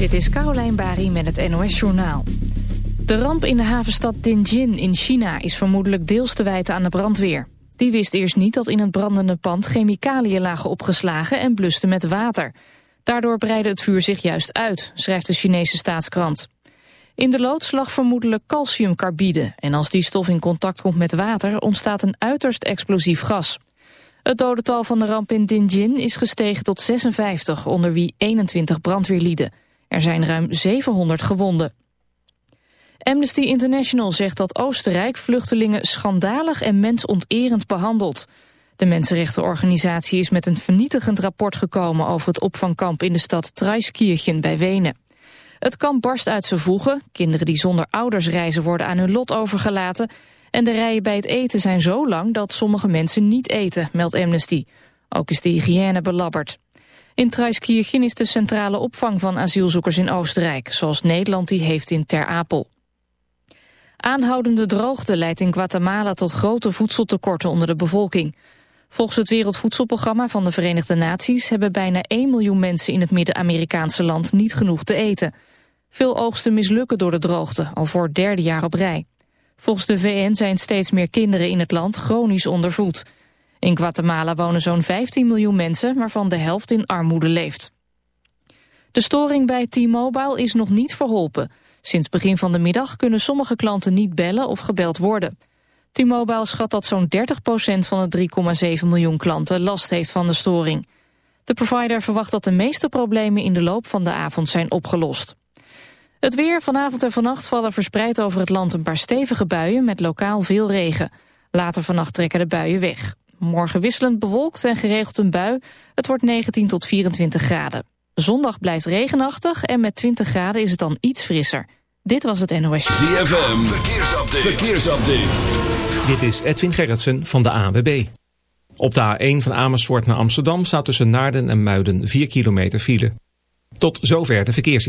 Dit is Caroline Bari met het NOS Journaal. De ramp in de havenstad Tianjin in China is vermoedelijk deels te wijten aan de brandweer. Die wist eerst niet dat in het brandende pand chemicaliën lagen opgeslagen en bluste met water. Daardoor breidde het vuur zich juist uit, schrijft de Chinese staatskrant. In de loods lag vermoedelijk calciumcarbide en als die stof in contact komt met water ontstaat een uiterst explosief gas. Het dodental van de ramp in Tianjin is gestegen tot 56, onder wie 21 brandweerlieden. Er zijn ruim 700 gewonden. Amnesty International zegt dat Oostenrijk vluchtelingen schandalig en mensonterend behandelt. De mensenrechtenorganisatie is met een vernietigend rapport gekomen over het opvangkamp in de stad Traiskirchen bij Wenen. Het kamp barst uit zijn voegen, kinderen die zonder ouders reizen worden aan hun lot overgelaten en de rijen bij het eten zijn zo lang dat sommige mensen niet eten, meldt Amnesty. Ook is de hygiëne belabberd. In Traiskirchen is de centrale opvang van asielzoekers in Oostenrijk, zoals Nederland die heeft in Ter Apel. Aanhoudende droogte leidt in Guatemala tot grote voedseltekorten onder de bevolking. Volgens het Wereldvoedselprogramma van de Verenigde Naties hebben bijna 1 miljoen mensen in het Midden-Amerikaanse land niet genoeg te eten. Veel oogsten mislukken door de droogte, al voor het derde jaar op rij. Volgens de VN zijn steeds meer kinderen in het land chronisch ondervoed. In Guatemala wonen zo'n 15 miljoen mensen, waarvan de helft in armoede leeft. De storing bij T-Mobile is nog niet verholpen. Sinds begin van de middag kunnen sommige klanten niet bellen of gebeld worden. T-Mobile schat dat zo'n 30% van de 3,7 miljoen klanten last heeft van de storing. De provider verwacht dat de meeste problemen in de loop van de avond zijn opgelost. Het weer vanavond en vannacht vallen verspreid over het land een paar stevige buien met lokaal veel regen. Later vannacht trekken de buien weg. Morgen wisselend bewolkt en geregeld een bui. Het wordt 19 tot 24 graden. Zondag blijft regenachtig en met 20 graden is het dan iets frisser. Dit was het NOS. ZFM, verkeersupdate. verkeersupdate. Dit is Edwin Gerritsen van de AWB. Op de A1 van Amersfoort naar Amsterdam staat tussen Naarden en Muiden 4 kilometer file. Tot zover de verkeers.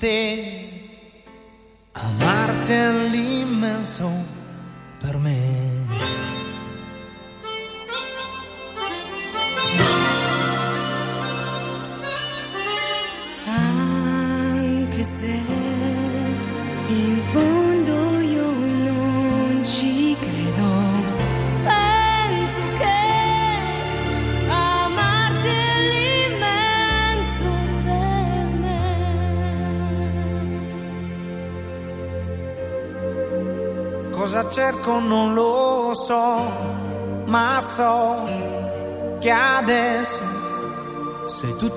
manter.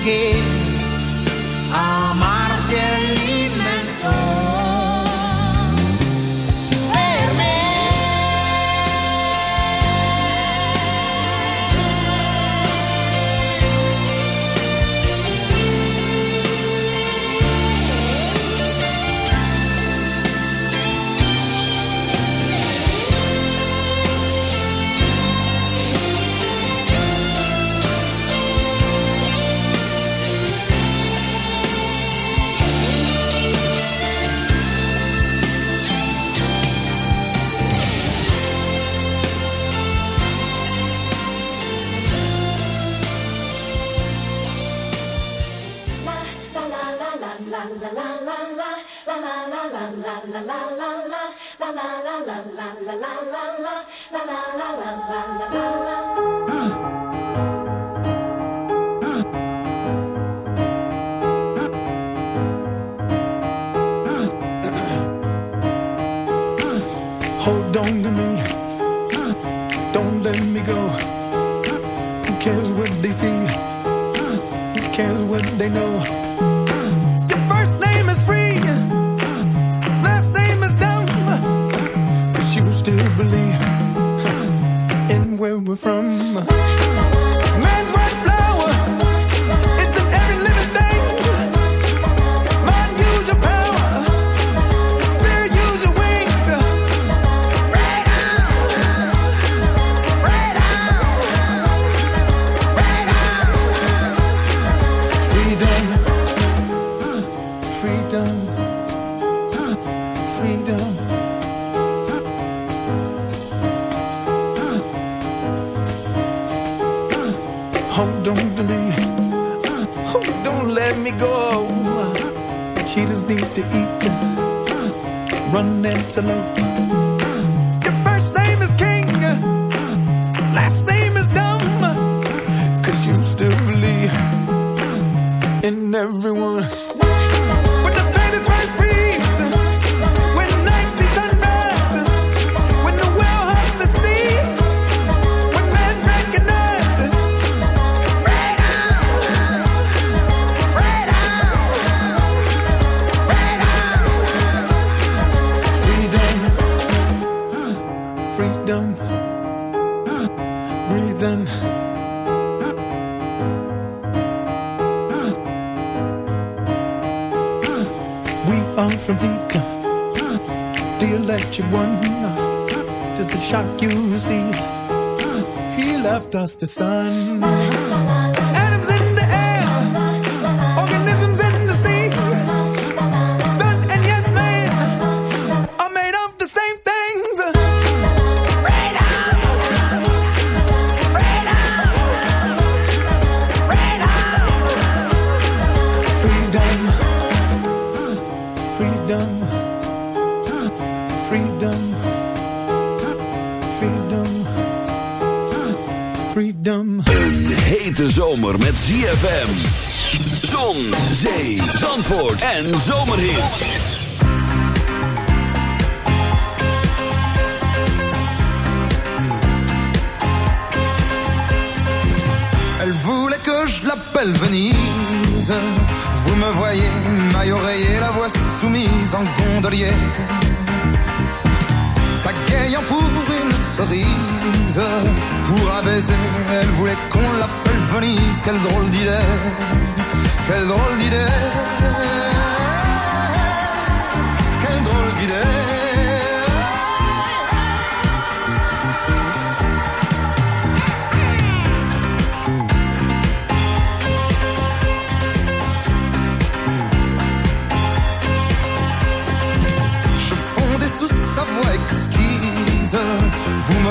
Okay. freedom. Hold on to me. Don't let me go. Cheetahs need to eat. Run antelope the sun. Elle voulait que je l'appelle Venise. Vous me voyez, maille oreiller, la voix soumise en gondolier. Pagayant pour une cerise, pour un baiser, elle voulait qu'on l'appelle Venise. Quelle drôle d'idée, quelle drôle d'idée,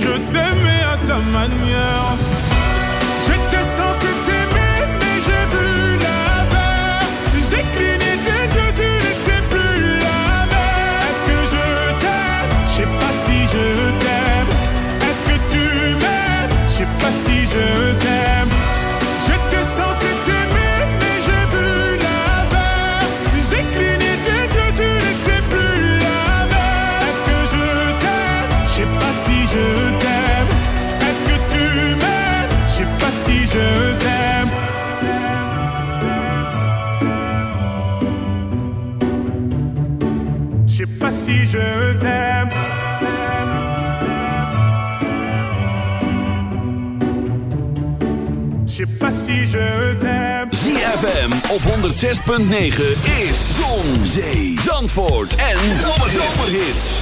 je t'aimais à ta manière. J'étais censé t'aimer. je t'aime. Je pas si je t'aime. ZFM op 106.9 is Zon, Zee, Zandvoort en Zomerhits.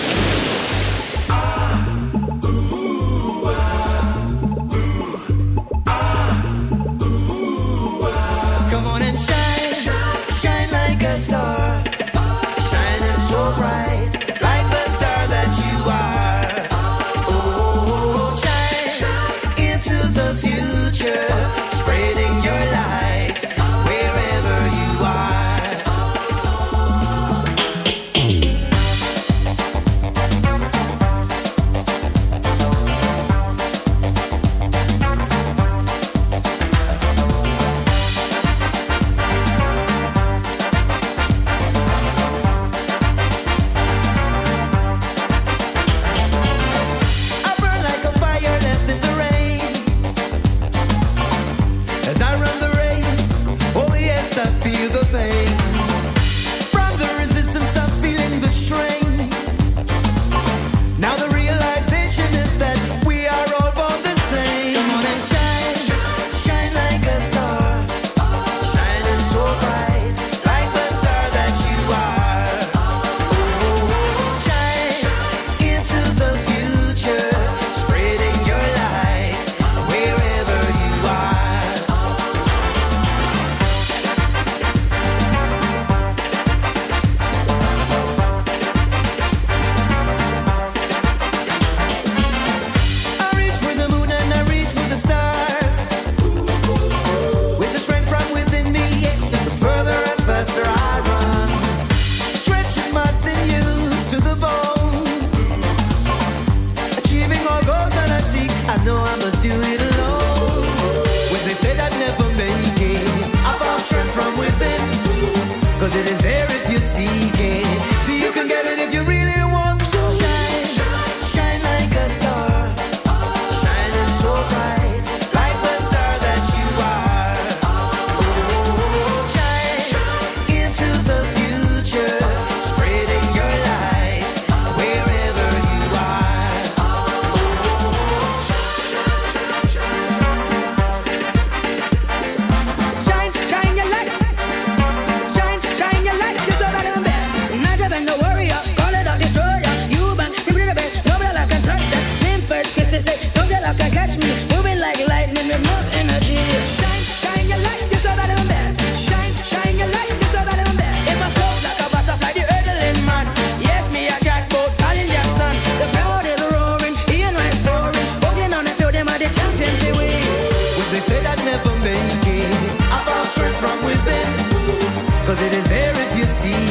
see